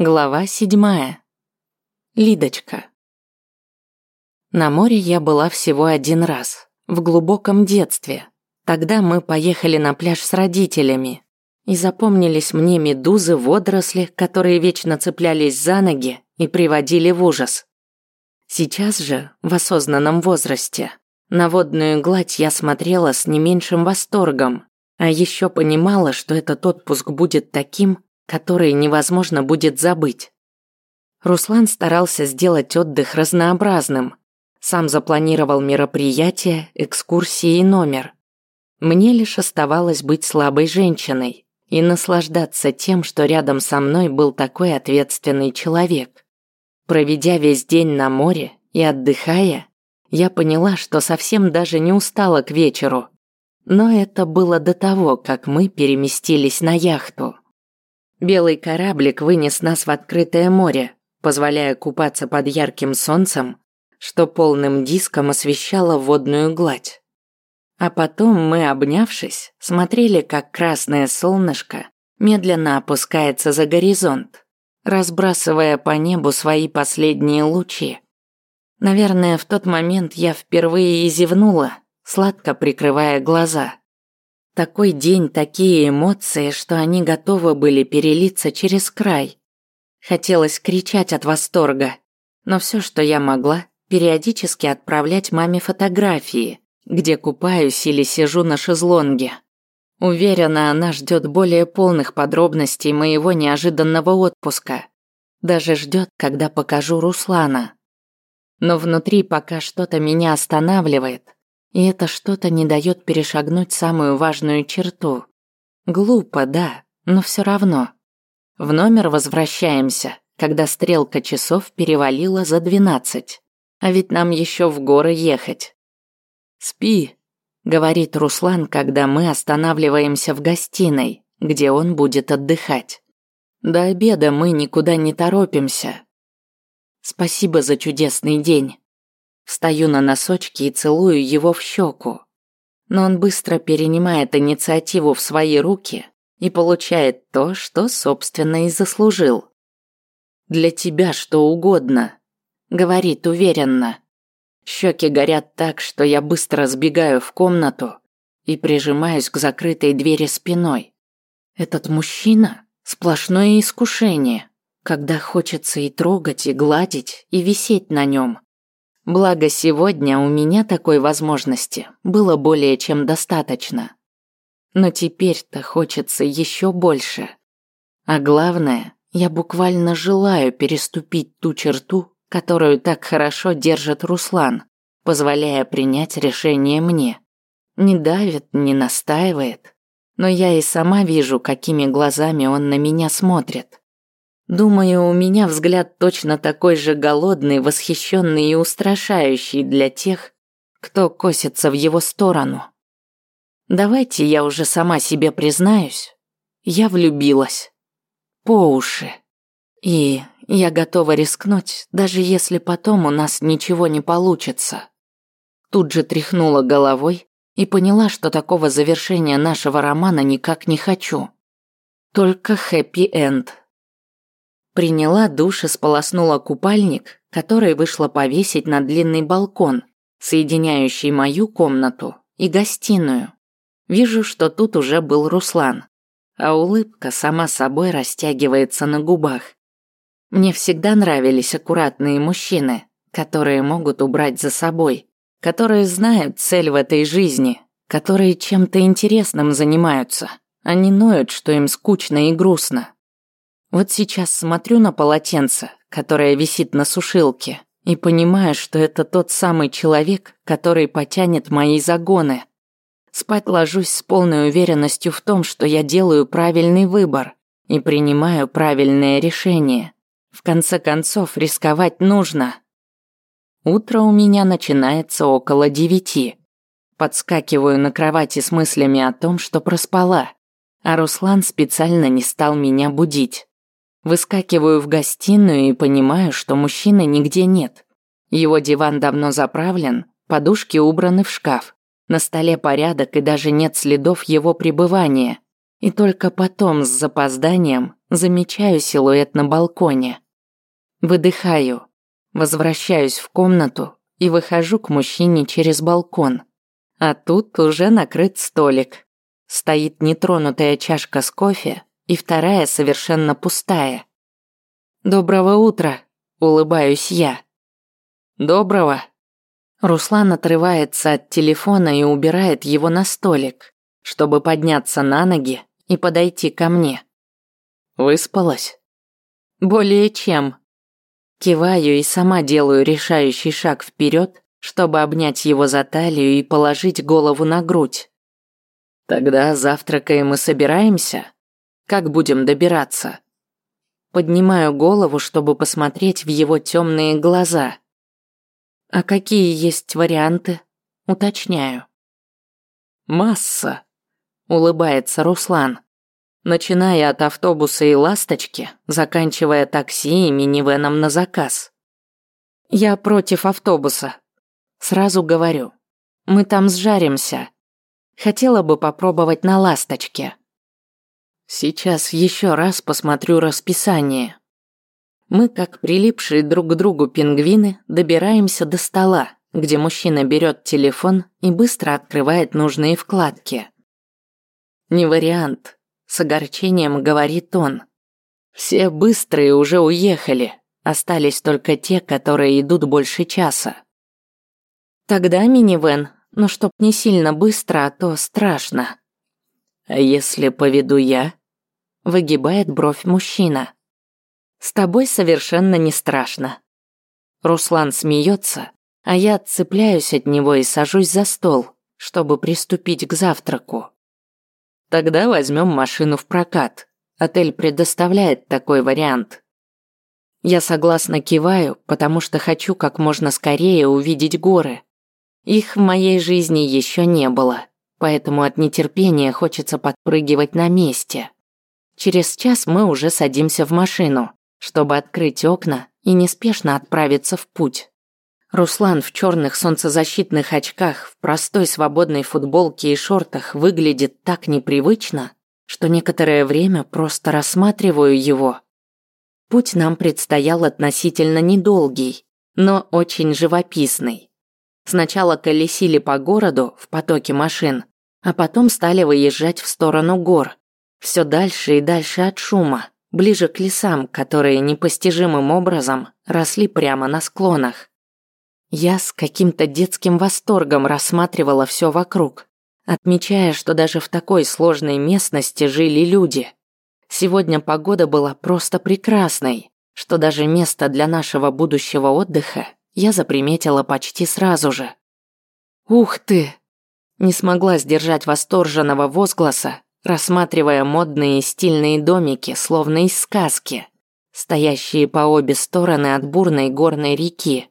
Глава седьмая. Лидочка. На море я была всего один раз, в глубоком детстве. Тогда мы поехали на пляж с родителями. И запомнились мне медузы, водоросли, которые вечно цеплялись за ноги и приводили в ужас. Сейчас же, в осознанном возрасте, на водную гладь я смотрела с не меньшим восторгом, а еще понимала, что этот отпуск будет таким, которые невозможно будет забыть. Руслан старался сделать отдых разнообразным. Сам запланировал мероприятия, экскурсии и номер. Мне лишь оставалось быть слабой женщиной и наслаждаться тем, что рядом со мной был такой ответственный человек. Проведя весь день на море и отдыхая, я поняла, что совсем даже не устала к вечеру. Но это было до того, как мы переместились на яхту. Белый кораблик вынес нас в открытое море, позволяя купаться под ярким солнцем, что полным диском освещало водную гладь. А потом мы, обнявшись, смотрели, как красное солнышко медленно опускается за горизонт, разбрасывая по небу свои последние лучи. Наверное, в тот момент я впервые и зевнула, сладко прикрывая глаза. Такой день, такие эмоции, что они готовы были перелиться через край. Хотелось кричать от восторга, но все, что я могла, периодически отправлять маме фотографии, где купаюсь или сижу на шезлонге. Уверена, она ждет более полных подробностей моего неожиданного отпуска. Даже ждет, когда покажу Руслана. Но внутри пока что-то меня останавливает – и это что-то не дает перешагнуть самую важную черту. Глупо, да, но все равно. В номер возвращаемся, когда стрелка часов перевалила за двенадцать. А ведь нам еще в горы ехать. «Спи», — говорит Руслан, когда мы останавливаемся в гостиной, где он будет отдыхать. До обеда мы никуда не торопимся. Спасибо за чудесный день. Встаю на носочки и целую его в щеку. Но он быстро перенимает инициативу в свои руки и получает то, что, собственно, и заслужил. «Для тебя что угодно», — говорит уверенно. Щеки горят так, что я быстро сбегаю в комнату и прижимаюсь к закрытой двери спиной. Этот мужчина — сплошное искушение, когда хочется и трогать, и гладить, и висеть на нем. Благо сегодня у меня такой возможности было более чем достаточно. Но теперь-то хочется еще больше. А главное, я буквально желаю переступить ту черту, которую так хорошо держит Руслан, позволяя принять решение мне. Не давит, не настаивает, но я и сама вижу, какими глазами он на меня смотрит. Думаю, у меня взгляд точно такой же голодный, восхищенный и устрашающий для тех, кто косится в его сторону. Давайте я уже сама себе признаюсь. Я влюбилась. По уши. И я готова рискнуть, даже если потом у нас ничего не получится. Тут же тряхнула головой и поняла, что такого завершения нашего романа никак не хочу. Только хэппи-энд. Приняла душ и сполоснула купальник, который вышла повесить на длинный балкон, соединяющий мою комнату и гостиную. Вижу, что тут уже был Руслан, а улыбка сама собой растягивается на губах. Мне всегда нравились аккуратные мужчины, которые могут убрать за собой, которые знают цель в этой жизни, которые чем-то интересным занимаются, а не ноют, что им скучно и грустно. Вот сейчас смотрю на полотенце, которое висит на сушилке, и понимаю, что это тот самый человек, который потянет мои загоны. Спать ложусь с полной уверенностью в том, что я делаю правильный выбор и принимаю правильное решение. В конце концов, рисковать нужно. Утро у меня начинается около девяти. Подскакиваю на кровати с мыслями о том, что проспала, а Руслан специально не стал меня будить. Выскакиваю в гостиную и понимаю, что мужчины нигде нет. Его диван давно заправлен, подушки убраны в шкаф. На столе порядок и даже нет следов его пребывания. И только потом с запозданием замечаю силуэт на балконе. Выдыхаю, возвращаюсь в комнату и выхожу к мужчине через балкон. А тут уже накрыт столик. Стоит нетронутая чашка с кофе и вторая совершенно пустая. «Доброго утра», – улыбаюсь я. «Доброго». Руслан отрывается от телефона и убирает его на столик, чтобы подняться на ноги и подойти ко мне. «Выспалась?» «Более чем». Киваю и сама делаю решающий шаг вперед, чтобы обнять его за талию и положить голову на грудь. «Тогда завтракаем и собираемся? Как будем добираться?» Поднимаю голову, чтобы посмотреть в его темные глаза. А какие есть варианты? Уточняю. Масса, улыбается Руслан. Начиная от автобуса и ласточки, заканчивая такси и минивеном на заказ. Я против автобуса. Сразу говорю. Мы там сжаримся. Хотела бы попробовать на ласточке. Сейчас еще раз посмотрю расписание. Мы, как прилипшие друг к другу пингвины, добираемся до стола, где мужчина берет телефон и быстро открывает нужные вкладки. Не вариант, с огорчением говорит он. Все быстрые уже уехали, остались только те, которые идут больше часа. Тогда минивэн, но чтоб не сильно быстро, а то страшно. А если поведу я? Выгибает бровь мужчина. С тобой совершенно не страшно. Руслан смеется, а я отцепляюсь от него и сажусь за стол, чтобы приступить к завтраку. Тогда возьмем машину в прокат. Отель предоставляет такой вариант. Я согласно киваю, потому что хочу как можно скорее увидеть горы. Их в моей жизни еще не было, поэтому от нетерпения хочется подпрыгивать на месте. Через час мы уже садимся в машину, чтобы открыть окна и неспешно отправиться в путь. Руслан в черных солнцезащитных очках, в простой свободной футболке и шортах выглядит так непривычно, что некоторое время просто рассматриваю его. Путь нам предстоял относительно недолгий, но очень живописный. Сначала колесили по городу в потоке машин, а потом стали выезжать в сторону гор, все дальше и дальше от шума, ближе к лесам, которые непостижимым образом росли прямо на склонах. Я с каким-то детским восторгом рассматривала все вокруг, отмечая, что даже в такой сложной местности жили люди. Сегодня погода была просто прекрасной, что даже место для нашего будущего отдыха я заприметила почти сразу же. «Ух ты!» Не смогла сдержать восторженного возгласа, рассматривая модные и стильные домики, словно из сказки, стоящие по обе стороны от бурной горной реки.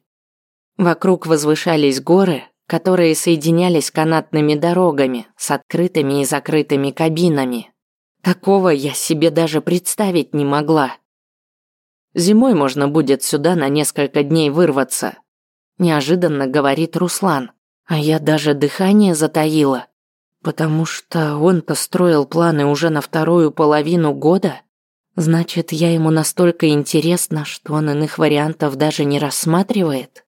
Вокруг возвышались горы, которые соединялись канатными дорогами с открытыми и закрытыми кабинами. Такого я себе даже представить не могла. Зимой можно будет сюда на несколько дней вырваться, неожиданно говорит Руслан, а я даже дыхание затаила. Потому что он-то строил планы уже на вторую половину года? Значит, я ему настолько интересна, что он иных вариантов даже не рассматривает?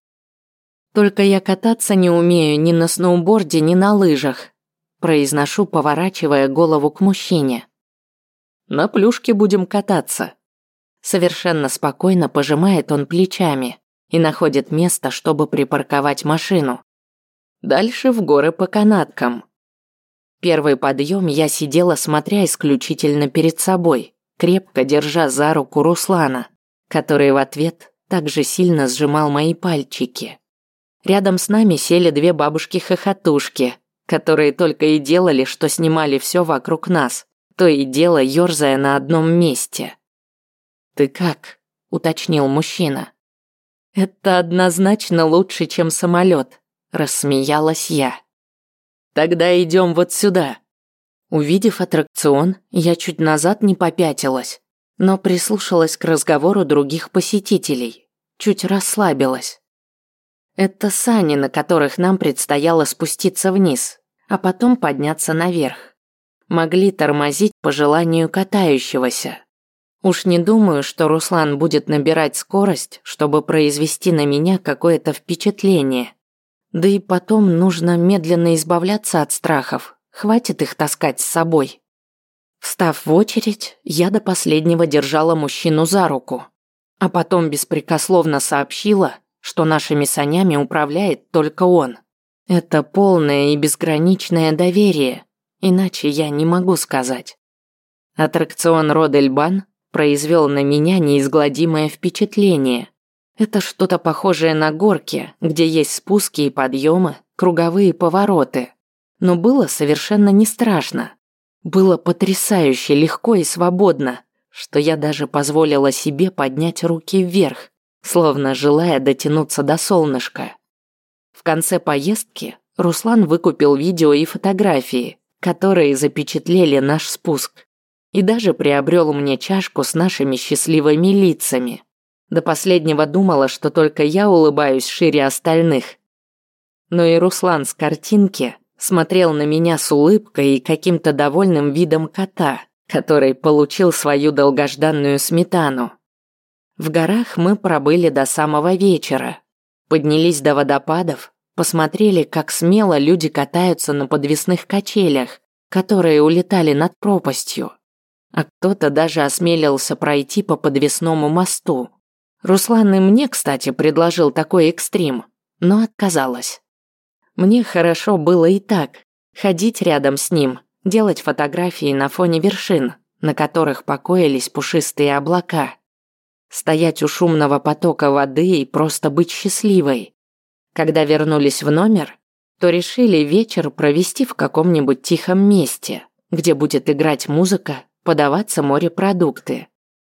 Только я кататься не умею ни на сноуборде, ни на лыжах, произношу, поворачивая голову к мужчине. На плюшке будем кататься. Совершенно спокойно пожимает он плечами и находит место, чтобы припарковать машину. Дальше в горы по канаткам. Первый подъем я сидела, смотря исключительно перед собой, крепко держа за руку Руслана, который в ответ также сильно сжимал мои пальчики. Рядом с нами сели две бабушки-хохотушки, которые только и делали, что снимали все вокруг нас, то и дело ерзая на одном месте. «Ты как?» – уточнил мужчина. «Это однозначно лучше, чем самолет», – рассмеялась я. Тогда идем вот сюда. Увидев аттракцион, я чуть назад не попятилась, но прислушалась к разговору других посетителей, чуть расслабилась. Это сани, на которых нам предстояло спуститься вниз, а потом подняться наверх. могли тормозить по желанию катающегося. Уж не думаю, что Руслан будет набирать скорость, чтобы произвести на меня какое-то впечатление. Да и потом нужно медленно избавляться от страхов, хватит их таскать с собой. Встав в очередь, я до последнего держала мужчину за руку, а потом беспрекословно сообщила, что нашими санями управляет только он. Это полное и безграничное доверие, иначе я не могу сказать. Аттракцион Родельбан произвел на меня неизгладимое впечатление. Это что-то похожее на горки, где есть спуски и подъемы, круговые повороты. Но было совершенно не страшно. Было потрясающе легко и свободно, что я даже позволила себе поднять руки вверх, словно желая дотянуться до солнышка. В конце поездки Руслан выкупил видео и фотографии, которые запечатлели наш спуск, и даже приобрел мне чашку с нашими счастливыми лицами. До последнего думала, что только я улыбаюсь шире остальных. Но и Руслан с картинки смотрел на меня с улыбкой и каким-то довольным видом кота, который получил свою долгожданную сметану. В горах мы пробыли до самого вечера. Поднялись до водопадов, посмотрели, как смело люди катаются на подвесных качелях, которые улетали над пропастью. А кто-то даже осмелился пройти по подвесному мосту. Руслан и мне, кстати, предложил такой экстрим, но отказалась. Мне хорошо было и так. Ходить рядом с ним, делать фотографии на фоне вершин, на которых покоились пушистые облака. Стоять у шумного потока воды и просто быть счастливой. Когда вернулись в номер, то решили вечер провести в каком-нибудь тихом месте, где будет играть музыка, подаваться морепродукты.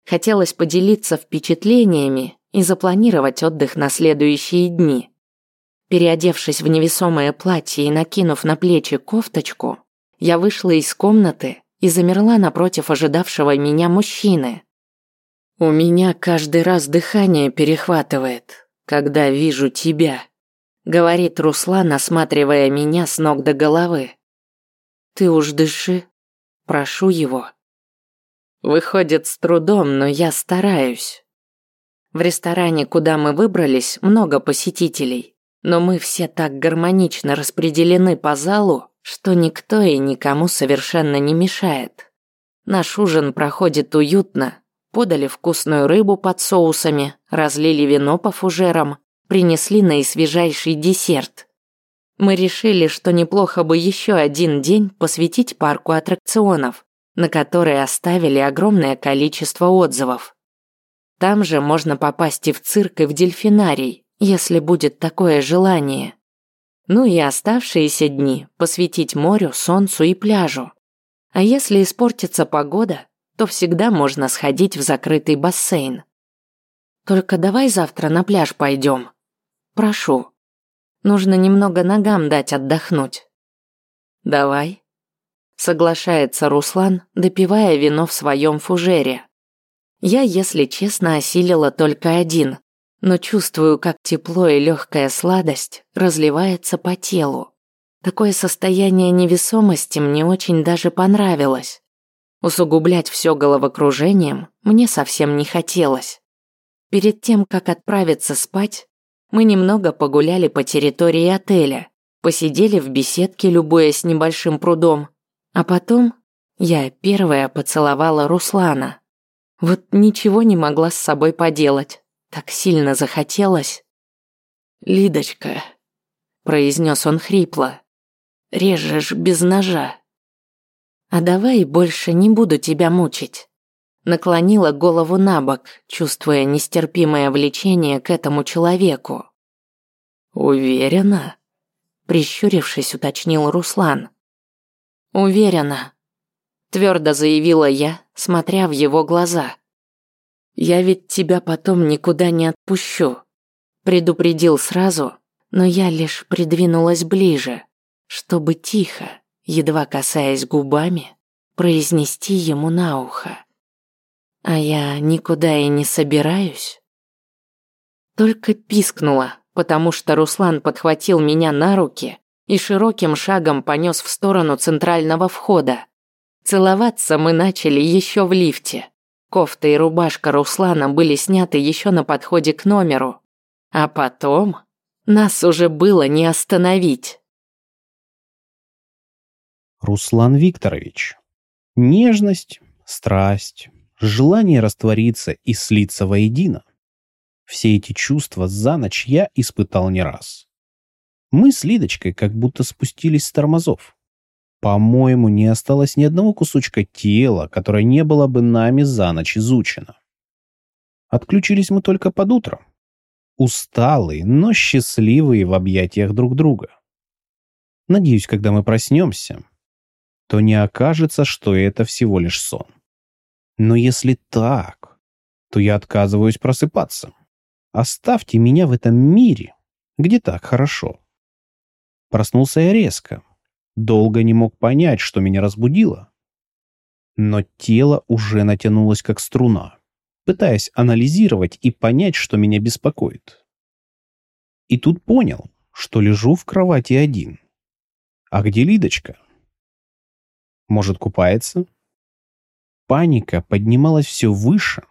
Хотелось поделиться впечатлениями и запланировать отдых на следующие дни. Переодевшись в невесомое платье и накинув на плечи кофточку, я вышла из комнаты и замерла напротив ожидавшего меня мужчины. «У меня каждый раз дыхание перехватывает, когда вижу тебя», говорит Руслан, осматривая меня с ног до головы. «Ты уж дыши, прошу его». Выходит с трудом, но я стараюсь. В ресторане, куда мы выбрались, много посетителей. Но мы все так гармонично распределены по залу, что никто и никому совершенно не мешает. Наш ужин проходит уютно. Подали вкусную рыбу под соусами, разлили вино по фужерам, принесли наисвежайший десерт. Мы решили, что неплохо бы еще один день посвятить парку аттракционов, на который оставили огромное количество отзывов. Там же можно попасть и в цирк, и в дельфинарий, если будет такое желание. Ну и оставшиеся дни посвятить морю, солнцу и пляжу. А если испортится погода, то всегда можно сходить в закрытый бассейн. Только давай завтра на пляж пойдем. Прошу. Нужно немного ногам дать отдохнуть. Давай. Соглашается Руслан, допивая вино в своем фужере. Я, если честно, осилила только один, но чувствую, как тепло и легкая сладость разливается по телу. Такое состояние невесомости мне очень даже понравилось. Усугублять все головокружением мне совсем не хотелось. Перед тем, как отправиться спать, мы немного погуляли по территории отеля, посидели в беседке, любуясь небольшим прудом, а потом я первая поцеловала Руслана. Вот ничего не могла с собой поделать. Так сильно захотелось. «Лидочка», — произнес он хрипло, — «режешь без ножа». «А давай больше не буду тебя мучить». Наклонила голову на бок, чувствуя нестерпимое влечение к этому человеку. «Уверена?» Прищурившись, уточнил Руслан. «Уверена», — твердо заявила я, смотря в его глаза. Я ведь тебя потом никуда не отпущу. Предупредил сразу, но я лишь придвинулась ближе, чтобы тихо, едва касаясь губами, произнести ему на ухо. А я никуда и не собираюсь. Только пискнула, потому что Руслан подхватил меня на руки и широким шагом понес в сторону центрального входа. Целоваться мы начали еще в лифте. Кофта и рубашка Руслана были сняты еще на подходе к номеру. А потом нас уже было не остановить. Руслан Викторович. Нежность, страсть, желание раствориться и слиться воедино. Все эти чувства за ночь я испытал не раз. Мы с Лидочкой как будто спустились с тормозов. По-моему, не осталось ни одного кусочка тела, которое не было бы нами за ночь изучено. Отключились мы только под утро. Усталые, но счастливые в объятиях друг друга. Надеюсь, когда мы проснемся, то не окажется, что это всего лишь сон. Но если так, то я отказываюсь просыпаться. Оставьте меня в этом мире, где так хорошо. Проснулся я резко, Долго не мог понять, что меня разбудило. Но тело уже натянулось как струна, пытаясь анализировать и понять, что меня беспокоит. И тут понял, что лежу в кровати один. А где Лидочка? Может, купается? Паника поднималась все выше,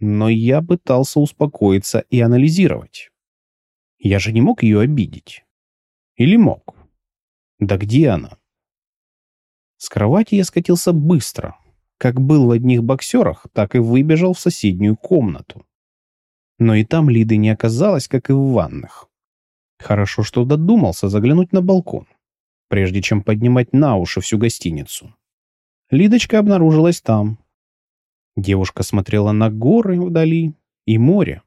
но я пытался успокоиться и анализировать. Я же не мог ее обидеть. Или мог? Да где она? С кровати я скатился быстро. Как был в одних боксерах, так и выбежал в соседнюю комнату. Но и там Лиды не оказалось, как и в ванных. Хорошо, что додумался заглянуть на балкон, прежде чем поднимать на уши всю гостиницу. Лидочка обнаружилась там. Девушка смотрела на горы вдали и море.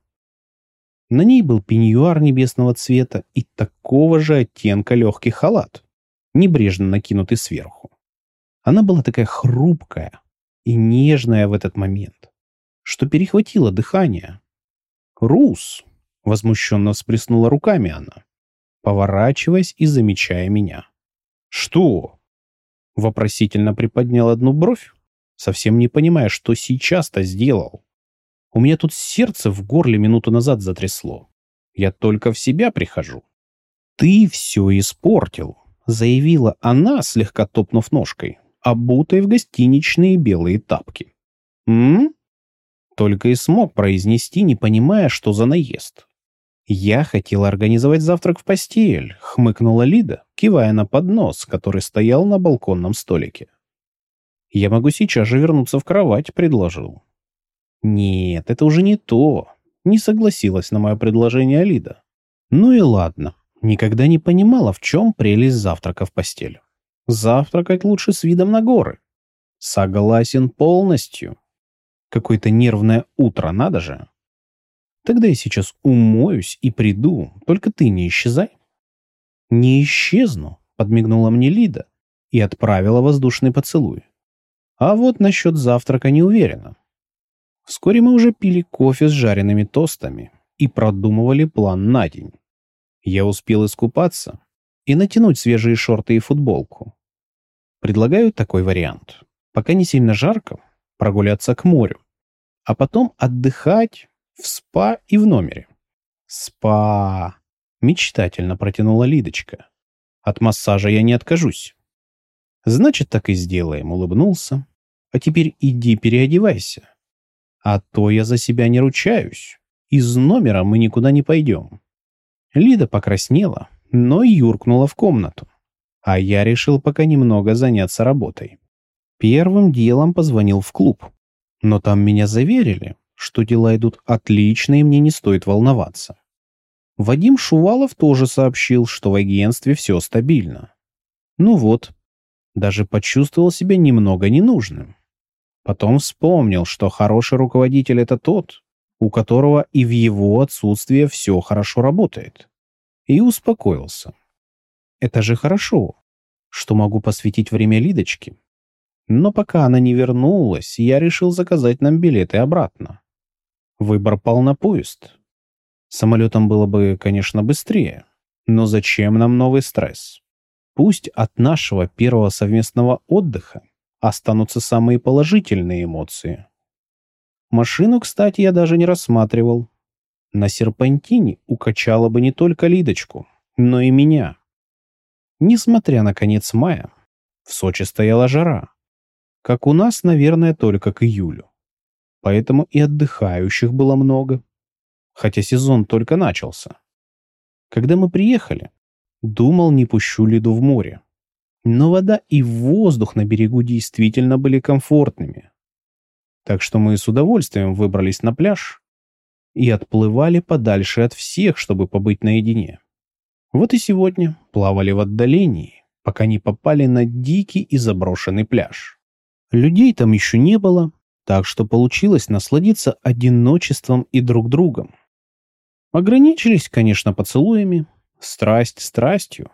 На ней был пеньюар небесного цвета и такого же оттенка легкий халат небрежно накинутый сверху. Она была такая хрупкая и нежная в этот момент, что перехватило дыхание. «Рус!» — возмущенно всплеснула руками она, поворачиваясь и замечая меня. «Что?» — вопросительно приподнял одну бровь, совсем не понимая, что сейчас-то сделал. У меня тут сердце в горле минуту назад затрясло. Я только в себя прихожу. Ты все испортил заявила она, слегка топнув ножкой, обутой в гостиничные белые тапки. «М?», Только и смог произнести, не понимая, что за наезд. «Я хотела организовать завтрак в постель», — хмыкнула Лида, кивая на поднос, который стоял на балконном столике. «Я могу сейчас же вернуться в кровать», — предложил. «Нет, это уже не то», — не согласилась на мое предложение Лида. «Ну и ладно, Никогда не понимала, в чем прелесть завтрака в постель. Завтракать лучше с видом на горы. Согласен полностью. Какое-то нервное утро, надо же. Тогда я сейчас умоюсь и приду, только ты не исчезай. Не исчезну, подмигнула мне Лида и отправила воздушный поцелуй. А вот насчет завтрака не уверена. Вскоре мы уже пили кофе с жареными тостами и продумывали план на день. Я успел искупаться и натянуть свежие шорты и футболку. Предлагаю такой вариант. Пока не сильно жарко, прогуляться к морю, а потом отдыхать в спа и в номере. Спа. Мечтательно протянула Лидочка. От массажа я не откажусь. Значит, так и сделаем, улыбнулся. А теперь иди переодевайся. А то я за себя не ручаюсь. Из номера мы никуда не пойдем. Лида покраснела, но юркнула в комнату. А я решил пока немного заняться работой. Первым делом позвонил в клуб. Но там меня заверили, что дела идут отлично и мне не стоит волноваться. Вадим Шувалов тоже сообщил, что в агентстве все стабильно. Ну вот, даже почувствовал себя немного ненужным. Потом вспомнил, что хороший руководитель — это тот, у которого и в его отсутствие все хорошо работает. И успокоился. Это же хорошо, что могу посвятить время Лидочке. Но пока она не вернулась, я решил заказать нам билеты обратно. Выбор пал на поезд. Самолетом было бы, конечно, быстрее. Но зачем нам новый стресс? Пусть от нашего первого совместного отдыха останутся самые положительные эмоции. Машину, кстати, я даже не рассматривал. На серпантине укачала бы не только Лидочку, но и меня. Несмотря на конец мая, в Сочи стояла жара. как у нас, наверное, только к июлю. Поэтому и отдыхающих было много, хотя сезон только начался. Когда мы приехали, думал, не пущу Лиду в море. Но вода и воздух на берегу действительно были комфортными. Так что мы с удовольствием выбрались на пляж и отплывали подальше от всех, чтобы побыть наедине. Вот и сегодня плавали в отдалении, пока не попали на дикий и заброшенный пляж. Людей там еще не было, так что получилось насладиться одиночеством и друг другом. Ограничились, конечно, поцелуями, страсть страстью,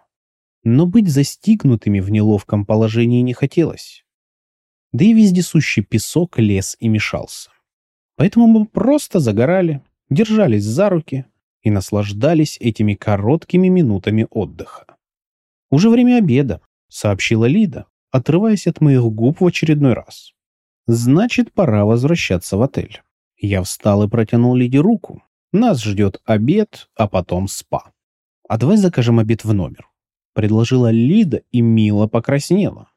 но быть застигнутыми в неловком положении не хотелось. Да и вездесущий песок лез и мешался. Поэтому мы просто загорали, держались за руки и наслаждались этими короткими минутами отдыха. «Уже время обеда», — сообщила Лида, отрываясь от моих губ в очередной раз. «Значит, пора возвращаться в отель». Я встал и протянул Лиде руку. Нас ждет обед, а потом спа. «А давай закажем обед в номер», — предложила Лида и мило покраснела.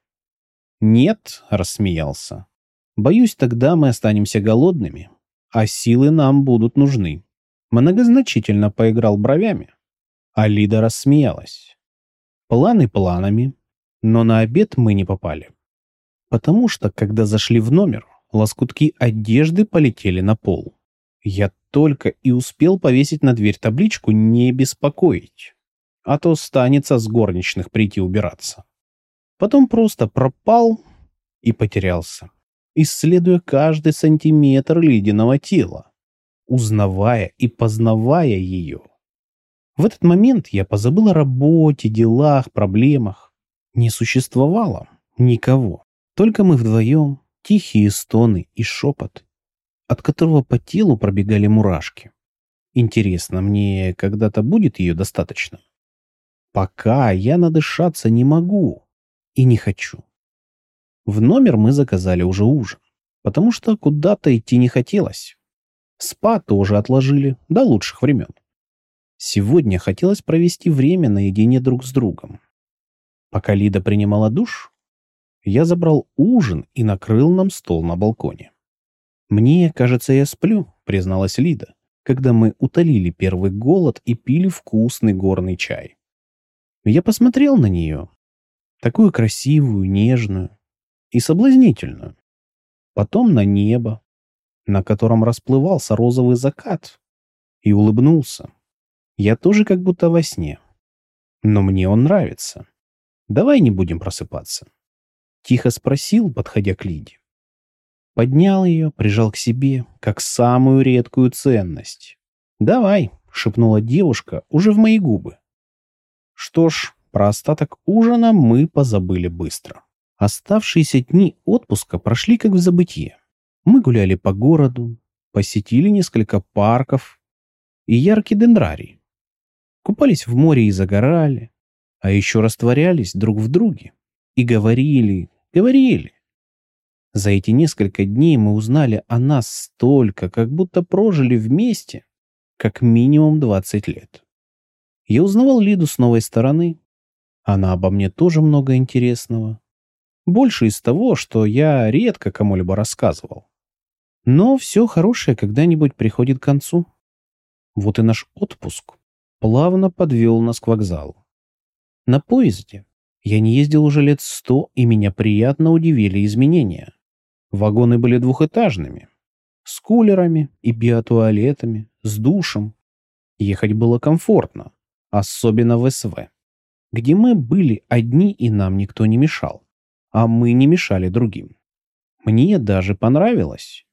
«Нет», — рассмеялся. «Боюсь, тогда мы останемся голодными, а силы нам будут нужны». Многозначительно поиграл бровями, а Лида рассмеялась. Планы планами, но на обед мы не попали. Потому что, когда зашли в номер, лоскутки одежды полетели на пол. Я только и успел повесить на дверь табличку «Не беспокоить», а то станется с горничных прийти убираться. Потом просто пропал и потерялся, исследуя каждый сантиметр ледяного тела, узнавая и познавая ее. В этот момент я позабыл о работе, делах, проблемах. Не существовало никого. Только мы вдвоем, тихие стоны и шепот, от которого по телу пробегали мурашки. Интересно, мне когда-то будет ее достаточно? Пока я надышаться не могу и не хочу. В номер мы заказали уже ужин, потому что куда-то идти не хотелось. Спа тоже отложили до лучших времен. Сегодня хотелось провести время наедине друг с другом. Пока Лида принимала душ, я забрал ужин и накрыл нам стол на балконе. «Мне кажется, я сплю», — призналась Лида, когда мы утолили первый голод и пили вкусный горный чай. Я посмотрел на нее, такую красивую, нежную и соблазнительную. Потом на небо, на котором расплывался розовый закат, и улыбнулся. Я тоже как будто во сне. Но мне он нравится. Давай не будем просыпаться. Тихо спросил, подходя к Лиде. Поднял ее, прижал к себе, как самую редкую ценность. «Давай», — шепнула девушка уже в мои губы. Что ж, про остаток ужина мы позабыли быстро. Оставшиеся дни отпуска прошли как в забытье. Мы гуляли по городу, посетили несколько парков и яркий дендрарий. Купались в море и загорали, а еще растворялись друг в друге и говорили, говорили. За эти несколько дней мы узнали о нас столько, как будто прожили вместе как минимум 20 лет. Я узнавал Лиду с новой стороны. Она обо мне тоже много интересного. Больше из того, что я редко кому-либо рассказывал. Но все хорошее когда-нибудь приходит к концу. Вот и наш отпуск плавно подвел нас к вокзалу. На поезде я не ездил уже лет сто, и меня приятно удивили изменения. Вагоны были двухэтажными, с кулерами и биотуалетами, с душем. Ехать было комфортно, особенно в СВ, где мы были одни и нам никто не мешал, а мы не мешали другим. Мне даже понравилось.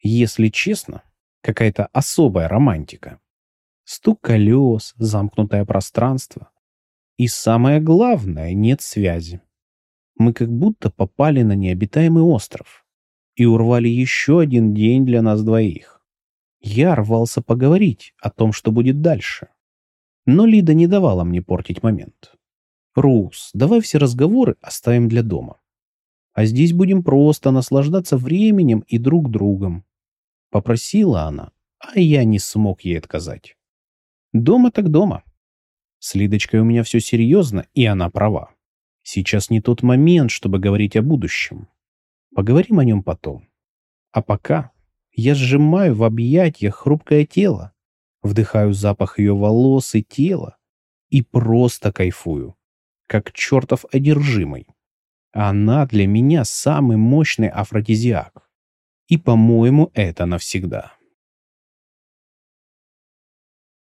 Если честно, какая-то особая романтика. Стук колес, замкнутое пространство. И самое главное, нет связи. Мы как будто попали на необитаемый остров и урвали еще один день для нас двоих. Я рвался поговорить о том, что будет дальше. Но Лида не давала мне портить момент. «Рус, давай все разговоры оставим для дома. А здесь будем просто наслаждаться временем и друг другом. Попросила она, а я не смог ей отказать. Дома так дома. С Лидочкой у меня все серьезно, и она права. Сейчас не тот момент, чтобы говорить о будущем. Поговорим о нем потом. А пока я сжимаю в объятиях хрупкое тело, вдыхаю запах ее волос и тела и просто кайфую, как чертов одержимый. Она для меня самый мощный афродизиак. И, по-моему, это навсегда.